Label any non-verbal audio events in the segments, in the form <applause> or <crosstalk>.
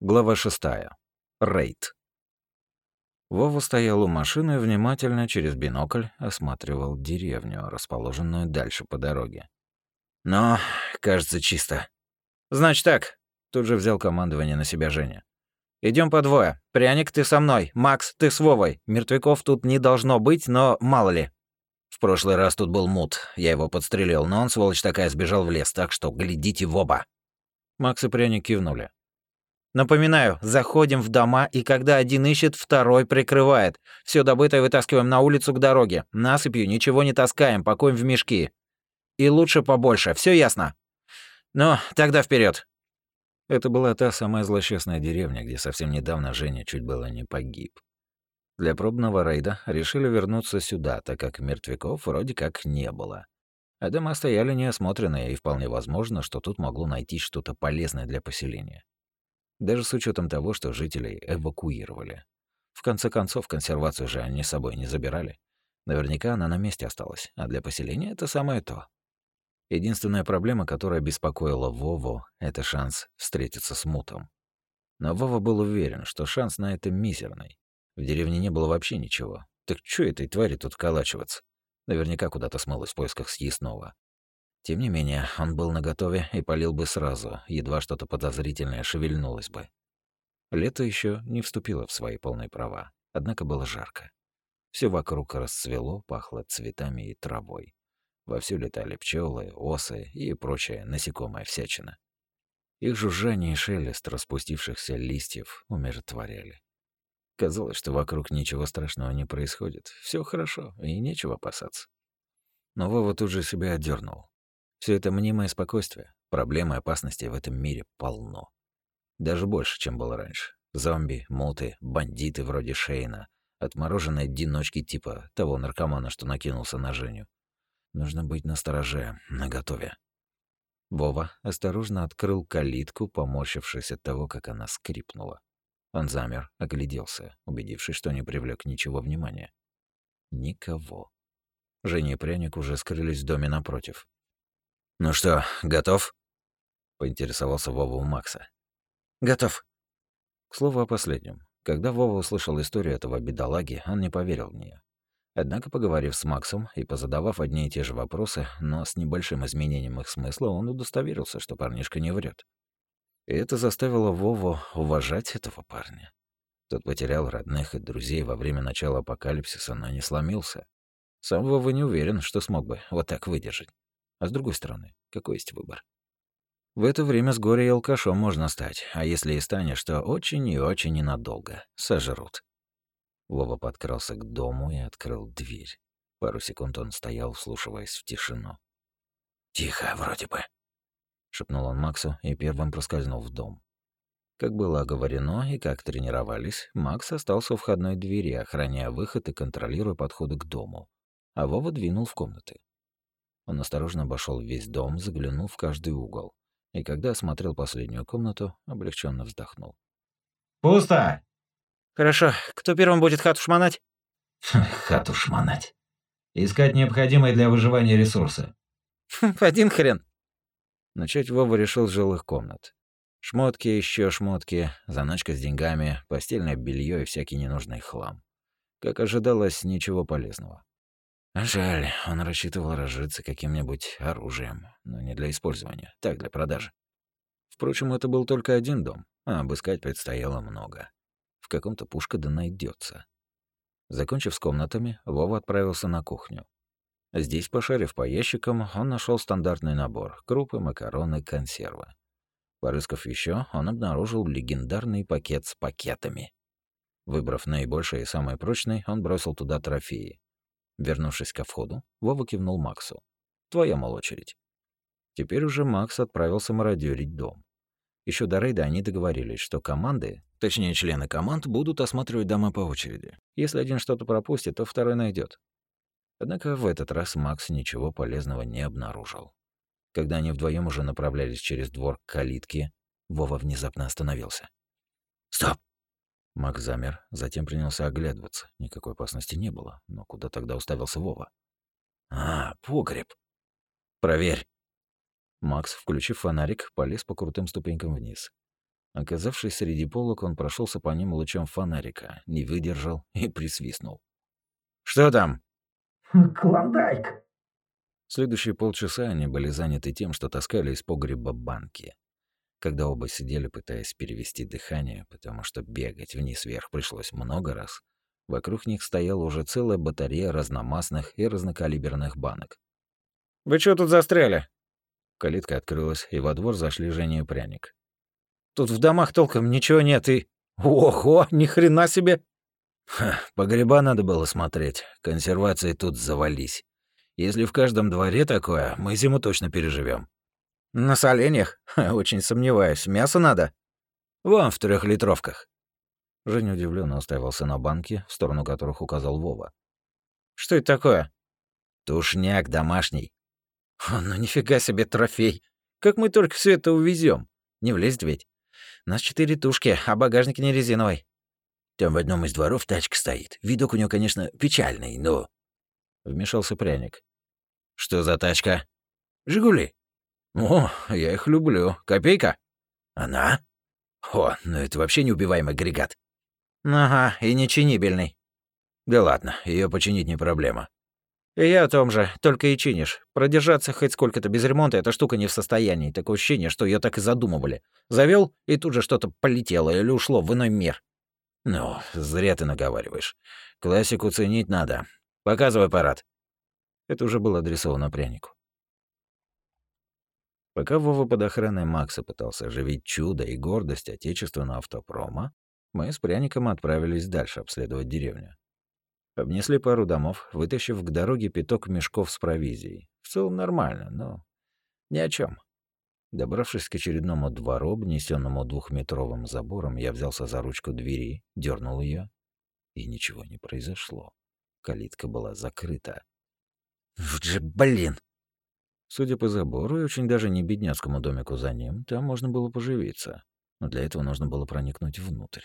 Глава шестая. Рейд. Вова стоял у машины и внимательно через бинокль осматривал деревню, расположенную дальше по дороге. «Но, кажется, чисто». «Значит так», — тут же взял командование на себя Женя. Идем по двое. Пряник, ты со мной. Макс, ты с Вовой. Мертвяков тут не должно быть, но мало ли». В прошлый раз тут был мут. Я его подстрелил, но он, сволочь такая, сбежал в лес, так что глядите в оба. Макс и Пряник кивнули. Напоминаю, заходим в дома, и когда один ищет, второй прикрывает. Все добытое вытаскиваем на улицу к дороге. Насыпью ничего не таскаем, пакуем в мешки. И лучше побольше, все ясно? Ну, тогда вперед. Это была та самая злосчастная деревня, где совсем недавно Женя чуть было не погиб. Для пробного рейда решили вернуться сюда, так как мертвяков вроде как не было. А дома стояли неосмотренные, и вполне возможно, что тут могло найти что-то полезное для поселения даже с учетом того, что жителей эвакуировали. В конце концов, консервацию же они с собой не забирали. Наверняка она на месте осталась, а для поселения это самое то. Единственная проблема, которая беспокоила Вову, это шанс встретиться с Мутом. Но Вова был уверен, что шанс на это мизерный. В деревне не было вообще ничего. Так что этой твари тут вколачиваться? Наверняка куда-то смылась в поисках съестного. Тем не менее, он был наготове и полил бы сразу, едва что-то подозрительное шевельнулось бы. Лето еще не вступило в свои полные права, однако было жарко. Все вокруг расцвело, пахло цветами и травой. Вовсю летали пчелы, осы и прочая насекомая всячина. Их жужжание и шелест распустившихся листьев умиротворяли. Казалось, что вокруг ничего страшного не происходит. Все хорошо, и нечего опасаться. Но Вова тут же себя отдернул. Все это мнимое спокойствие. Проблемы и опасности в этом мире полно. Даже больше, чем было раньше. Зомби, муты, бандиты вроде Шейна, отмороженные одиночки типа того наркомана, что накинулся на Женю. Нужно быть настороже, наготове. Вова осторожно открыл калитку, поморщившись от того, как она скрипнула. Он замер, огляделся, убедившись, что не привлек ничего внимания. Никого. Женя и пряник уже скрылись в доме напротив. «Ну что, готов?» — поинтересовался Вова у Макса. «Готов». К слову о последнем. Когда Вова услышал историю этого бедолаги, он не поверил в нее. Однако, поговорив с Максом и позадавав одни и те же вопросы, но с небольшим изменением их смысла, он удостоверился, что парнишка не врет. И это заставило Вову уважать этого парня. Тот потерял родных и друзей во время начала апокалипсиса, но не сломился. Сам Вова не уверен, что смог бы вот так выдержать. А с другой стороны, какой есть выбор? В это время с горя и алкашом можно стать, а если и станешь, то очень и очень ненадолго. Сожрут. Вова подкрался к дому и открыл дверь. Пару секунд он стоял, вслушиваясь в тишину. «Тихо, вроде бы», — шепнул он Максу и первым проскользнул в дом. Как было оговорено и как тренировались, Макс остался у входной двери, охраняя выход и контролируя подходы к дому, а Вова двинул в комнаты. Он осторожно обошел весь дом, заглянул в каждый угол. И когда осмотрел последнюю комнату, облегченно вздохнул. «Пусто!» «Хорошо. Кто первым будет хату шмонать?» <laughs> «Хату шмонать. Искать необходимые для выживания ресурсы». <laughs> «Один хрен». Начать Вова решил с жилых комнат. Шмотки, еще шмотки, заначка с деньгами, постельное белье и всякий ненужный хлам. Как ожидалось, ничего полезного. Жаль, он рассчитывал разжиться каким-нибудь оружием, но не для использования, так, для продажи. Впрочем, это был только один дом, а обыскать предстояло много. В каком-то пушка да найдется. Закончив с комнатами, Вова отправился на кухню. Здесь, пошарив по ящикам, он нашел стандартный набор — крупы, макароны, консервы. Порыскав еще, он обнаружил легендарный пакет с пакетами. Выбрав наибольший и самый прочный, он бросил туда трофеи. Вернувшись ко входу, Вова кивнул Максу. «Твоя, мол, очередь». Теперь уже Макс отправился мародерить дом. Еще до рейда они договорились, что команды, точнее члены команд, будут осматривать дома по очереди. Если один что-то пропустит, то второй найдет. Однако в этот раз Макс ничего полезного не обнаружил. Когда они вдвоем уже направлялись через двор к калитке, Вова внезапно остановился. «Стоп!» Мак замер, затем принялся оглядываться. Никакой опасности не было, но куда тогда уставился Вова? «А, погреб!» «Проверь!» Макс, включив фонарик, полез по крутым ступенькам вниз. Оказавшись среди полок, он прошелся по ним лучом фонарика, не выдержал и присвистнул. «Что там?» «Клондайк!» Следующие полчаса они были заняты тем, что таскали из погреба банки. Когда оба сидели, пытаясь перевести дыхание, потому что бегать вниз-вверх пришлось много раз, вокруг них стояла уже целая батарея разномастных и разнокалиберных банок. «Вы что тут застряли?» Калитка открылась, и во двор зашли Женя и Пряник. «Тут в домах толком ничего нет и...» «Ого, ни хрена себе!» Ха, погреба надо было смотреть, консервации тут завались. Если в каждом дворе такое, мы зиму точно переживем. На соленьях? Очень сомневаюсь. Мясо надо? Вам в трехлитровках. Женя удивленно уставился на банки, в сторону которых указал Вова. Что это такое? Тушняк домашний. ну нифига себе трофей. Как мы только все это увезем? Не влезть ведь. Нас четыре тушки, а багажник не резиновый. Там в одном из дворов тачка стоит. Видок у нее, конечно, печальный, но Вмешался пряник. «Что за тачка?» «Жигули». «О, я их люблю. Копейка?» «Она?» «О, ну это вообще неубиваемый агрегат». «Ага, и нечинибельный». «Да ладно, ее починить не проблема». Я о том же, только и чинишь. Продержаться хоть сколько-то без ремонта эта штука не в состоянии. Такое ощущение, что ее так и задумывали. Завел и тут же что-то полетело или ушло в иной мир. Ну, зря ты наговариваешь. Классику ценить надо. Показывай парад. Это уже было адресовано прянику. Пока Вова под охраной Макса пытался оживить чудо и гордость отечественного автопрома, мы с пряником отправились дальше обследовать деревню. Обнесли пару домов, вытащив к дороге пяток мешков с провизией. В целом нормально, но ни о чем. Добравшись к очередному двору, обнесенному двухметровым забором, я взялся за ручку двери, дернул ее, и ничего не произошло. Калитка была закрыта. Вот же блин! Судя по забору и очень даже не бедняцкому домику за ним, там можно было поживиться. Но для этого нужно было проникнуть внутрь.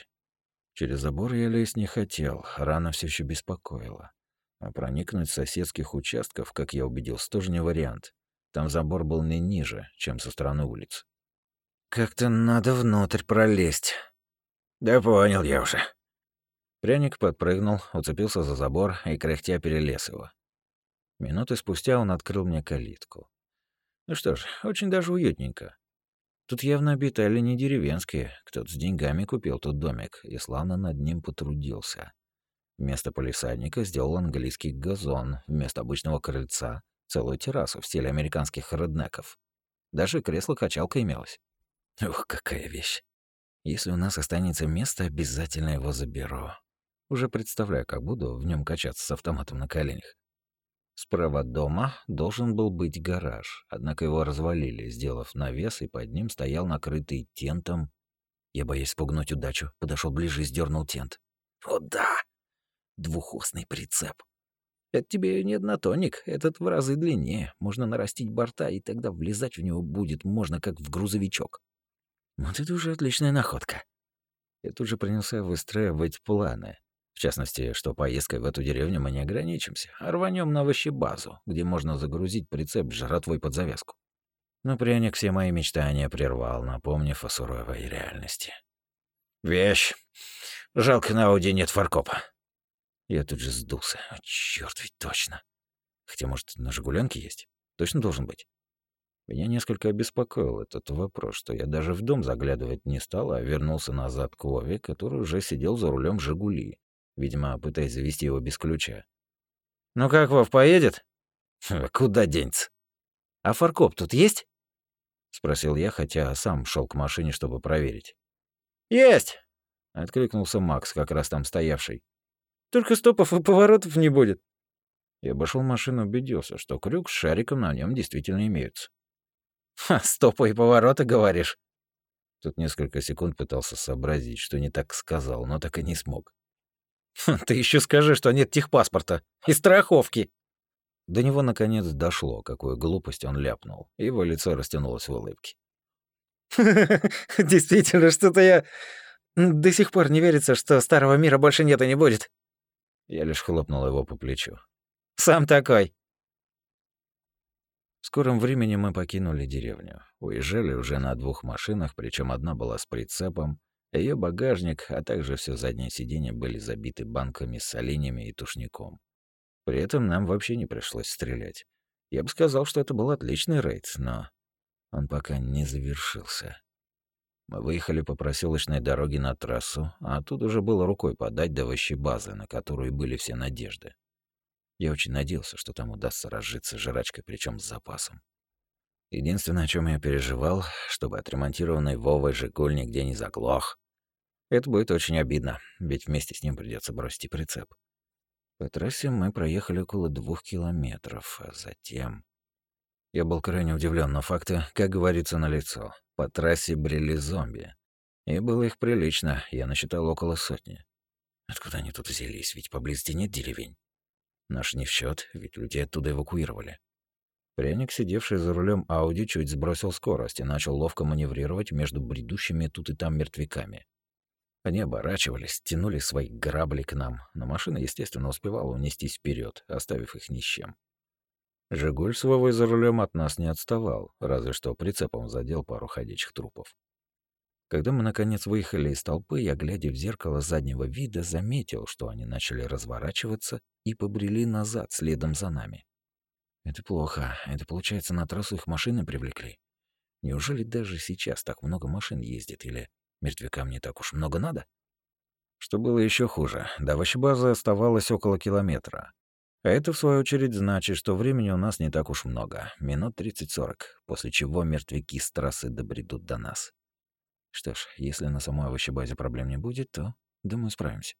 Через забор я лезть не хотел, рана все еще беспокоила. А проникнуть с соседских участков, как я убедился, тоже не вариант. Там забор был не ниже, чем со стороны улиц. «Как-то надо внутрь пролезть». «Да понял я уже», Пряник подпрыгнул, уцепился за забор и кряхтя перелез его. Минуты спустя он открыл мне калитку. Ну что ж, очень даже уютненько. Тут явно обитали не деревенские, кто-то с деньгами купил тут домик и славно над ним потрудился. Вместо полисадника сделал английский газон, вместо обычного крыльца — целую террасу в стиле американских реднеков. Даже кресло-качалка имелось. Ух, какая вещь. Если у нас останется место, обязательно его заберу. Уже представляю, как буду в нем качаться с автоматом на коленях. Справа от дома должен был быть гараж, однако его развалили, сделав навес, и под ним стоял накрытый тентом. Я, боясь спугнуть удачу, подошел ближе и сдернул тент. О да! Двухосный прицеп. Это тебе не однотонник, этот в разы длиннее. Можно нарастить борта, и тогда влезать в него будет можно, как в грузовичок. Вот это уже отличная находка. Я тут же принялся выстраивать планы. В частности, что поездкой в эту деревню мы не ограничимся, а рванем на овощебазу, где можно загрузить прицеп жратвой под завязку. Но пряник все мои мечтания прервал, напомнив о суровой реальности. «Вещь! Жалко, на Ауди нет фаркопа». Я тут же сдулся. Черт, ведь точно. Хотя, может, на «Жигуленке» есть? Точно должен быть. Меня несколько обеспокоил этот вопрос, что я даже в дом заглядывать не стал, а вернулся назад к Вове, который уже сидел за рулем «Жигули», видимо, пытаясь завести его без ключа. «Ну как, Вов, поедет?» «Куда денется?» «А фаркоп тут есть?» — спросил я, хотя сам шел к машине, чтобы проверить. «Есть!» — откликнулся Макс, как раз там стоявший. «Только стопов и поворотов не будет». Я обошел машину, убедился, что крюк с шариком на нем действительно имеются. «Ха, стопы и повороты, говоришь?» Тут несколько секунд пытался сообразить, что не так сказал, но так и не смог. Ты еще скажи, что нет техпаспорта и страховки. До него наконец дошло, какую глупость он ляпнул, его лицо растянулось в улыбке. <laughs> Действительно, что-то я до сих пор не верится, что старого мира больше нет и не будет. Я лишь хлопнул его по плечу. Сам такой. В скором времени мы покинули деревню. Уезжали уже на двух машинах, причем одна была с прицепом, ее багажник, а также все заднее сиденье были забиты банками с оленями и тушником. При этом нам вообще не пришлось стрелять. Я бы сказал, что это был отличный рейд, но он пока не завершился. Мы выехали по проселочной дороге на трассу, а тут уже было рукой подать до базы, на которую были все надежды. Я очень надеялся, что там удастся разжиться жрачкой, причем с запасом. Единственное, о чем я переживал, чтобы отремонтированный Вовой «Жигуль» нигде не заглох. Это будет очень обидно, ведь вместе с ним придется бросить и прицеп. По трассе мы проехали около двух километров, а затем... Я был крайне удивлен, но факты, как говорится, на лицо. По трассе брели зомби. И было их прилично, я насчитал около сотни. Откуда они тут взялись, ведь поблизости нет деревень. Наш не в счет, ведь людей оттуда эвакуировали. Пряник, сидевший за рулем Ауди, чуть сбросил скорость и начал ловко маневрировать между бредущими тут и там мертвяками. Они оборачивались, тянули свои грабли к нам, но машина, естественно, успевала унестись вперед, оставив их ни с чем. «Жигуль» с Вовой за рулем от нас не отставал, разве что прицепом задел пару ходячих трупов. Когда мы, наконец, выехали из толпы, я, глядя в зеркало заднего вида, заметил, что они начали разворачиваться и побрели назад следом за нами. Это плохо. Это, получается, на трассу их машины привлекли. Неужели даже сейчас так много машин ездит, или мертвякам не так уж много надо? Что было еще хуже, до овощебазы оставалось около километра. А это, в свою очередь, значит, что времени у нас не так уж много, минут 30-40, после чего мертвяки с трассы добредут до нас. Что ж, если на самой овощебазе проблем не будет, то, думаю, справимся.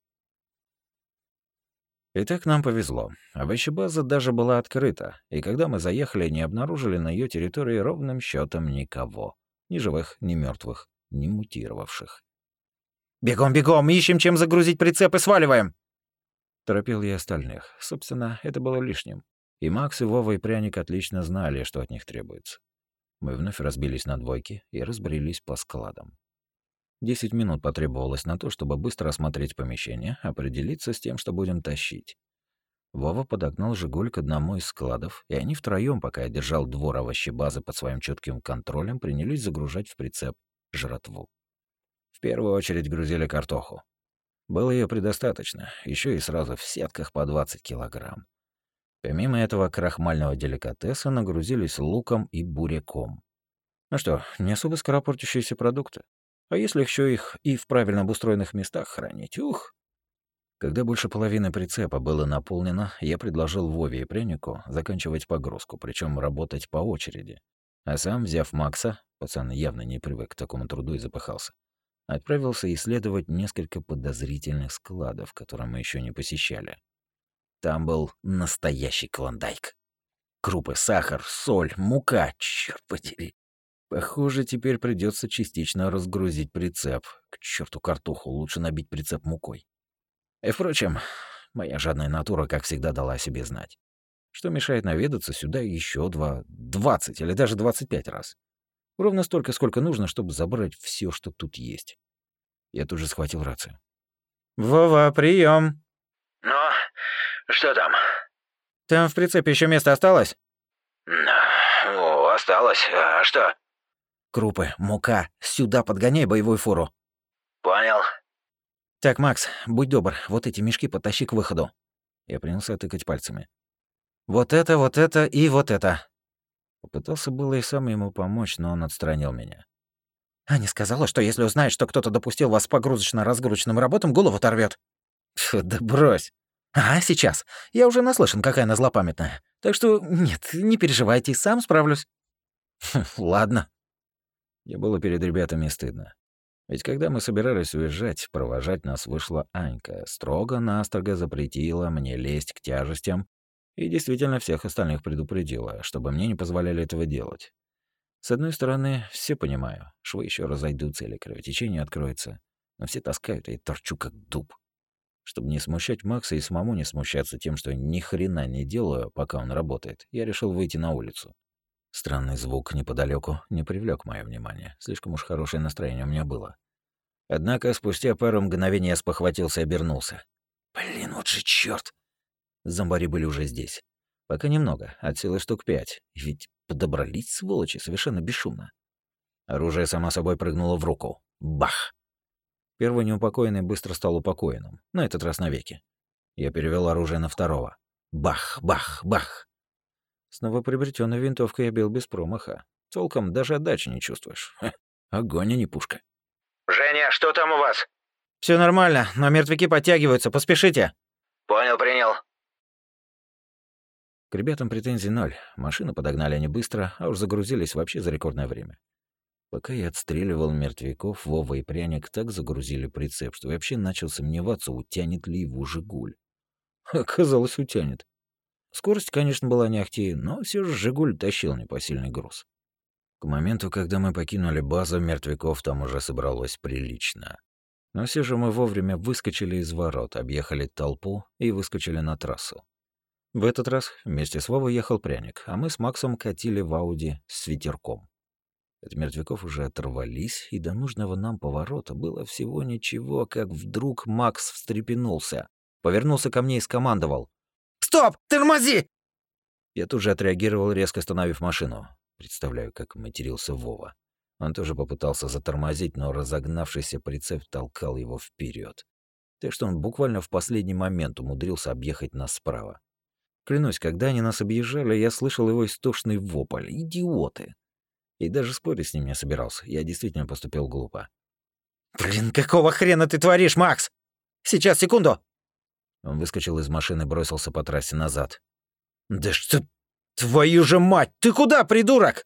Итак, нам повезло. Овощебаза даже была открыта, и когда мы заехали, не обнаружили на ее территории ровным счетом никого. Ни живых, ни мертвых, ни мутировавших. «Бегом, бегом! Ищем, чем загрузить прицеп и сваливаем!» Торопил я остальных. Собственно, это было лишним. И Макс, и Вова, и Пряник отлично знали, что от них требуется. Мы вновь разбились на двойки и разбрелись по складам. Десять минут потребовалось на то, чтобы быстро осмотреть помещение, определиться с тем, что будем тащить. Вова подогнал «Жигуль» к одному из складов, и они втроем, пока я держал двор овощебазы под своим четким контролем, принялись загружать в прицеп жратву. В первую очередь грузили картоху. Было ее предостаточно, еще и сразу в сетках по 20 килограмм. Помимо этого крахмального деликатеса нагрузились луком и буряком. Ну что, не особо скоропортящиеся продукты. А если еще их и в правильно обустроенных местах хранить, ух! Когда больше половины прицепа было наполнено, я предложил Вове и Прянику заканчивать погрузку, причем работать по очереди. А сам, взяв Макса, пацан явно не привык к такому труду и запыхался, отправился исследовать несколько подозрительных складов, которые мы еще не посещали. Там был настоящий клондайк. Крупы, сахар, соль, мука, черт подери. Похоже, теперь придется частично разгрузить прицеп. К черту картоху, лучше набить прицеп мукой. И, впрочем, моя жадная натура, как всегда, дала о себе знать. Что мешает наведаться сюда еще два, двадцать или даже двадцать пять раз. Ровно столько, сколько нужно, чтобы забрать все, что тут есть. Я тут же схватил рацию. «Вова, прием. «Ну, что там?» «Там в прицепе еще место осталось?» «Ну, осталось. А что?» Крупы, мука. Сюда подгоняй боевую фуру. Понял. Так, Макс, будь добр, вот эти мешки потащи к выходу. Я принялся тыкать пальцами. Вот это, вот это и вот это. Попытался было и сам ему помочь, но он отстранил меня. Аня сказала, что если узнает, что кто-то допустил вас погрузочно-разгрузочным работам, голову оторвет. Да брось. А, сейчас. Я уже наслышан, какая она злопамятная. Так что нет, не переживайте, сам справлюсь. Ладно. Мне было перед ребятами стыдно. Ведь когда мы собирались уезжать, провожать нас вышла Анька, строго-настрого запретила мне лезть к тяжестям и действительно всех остальных предупредила, чтобы мне не позволяли этого делать. С одной стороны, все понимаю, швы еще разойдутся или кровотечение откроется, но все таскают, и торчу как дуб. Чтобы не смущать Макса и самому не смущаться тем, что ни хрена не делаю, пока он работает, я решил выйти на улицу. Странный звук неподалеку не привлек мое внимание. Слишком уж хорошее настроение у меня было. Однако спустя пару мгновений я спохватился и обернулся. Блин, вот же чёрт! Зомбари были уже здесь. Пока немного, от силы штук пять. Ведь подобрались, сволочи, совершенно бесшумно. Оружие само собой прыгнуло в руку. Бах! Первый неупокоенный быстро стал упокоенным, на этот раз навеки. Я перевел оружие на второго. Бах, бах, бах. С новоприобретенной винтовкой я бил без промаха. Толком даже отдачи не чувствуешь. Ха, огонь, а не пушка. «Женя, что там у вас?» Все нормально, но мертвяки подтягиваются, поспешите. «Понял, принял». К ребятам претензий ноль. Машину подогнали они быстро, а уж загрузились вообще за рекордное время. Пока я отстреливал мертвяков, Вова и Пряник так загрузили прицеп, что вообще начал сомневаться, утянет ли его «Жигуль». Оказалось, утянет. Скорость, конечно, была не ахти, но все же «Жигуль» тащил непосильный груз. К моменту, когда мы покинули базу, мертвяков там уже собралось прилично. Но все же мы вовремя выскочили из ворот, объехали толпу и выскочили на трассу. В этот раз вместе с Вовой ехал пряник, а мы с Максом катили в Ауди с ветерком. От мертвяков уже оторвались, и до нужного нам поворота было всего ничего, как вдруг Макс встрепенулся, повернулся ко мне и скомандовал. «Стоп! Тормози!» Я тут же отреагировал, резко остановив машину. Представляю, как матерился Вова. Он тоже попытался затормозить, но разогнавшийся прицеп толкал его вперед, Так что он буквально в последний момент умудрился объехать нас справа. Клянусь, когда они нас объезжали, я слышал его истошный вопль. «Идиоты!» И даже спорить с ним не собирался. Я действительно поступил глупо. «Блин, какого хрена ты творишь, Макс? Сейчас, секунду!» Он выскочил из машины и бросился по трассе назад. «Да что... Твою же мать! Ты куда, придурок?»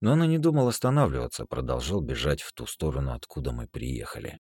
Но он и не думал останавливаться, продолжал бежать в ту сторону, откуда мы приехали.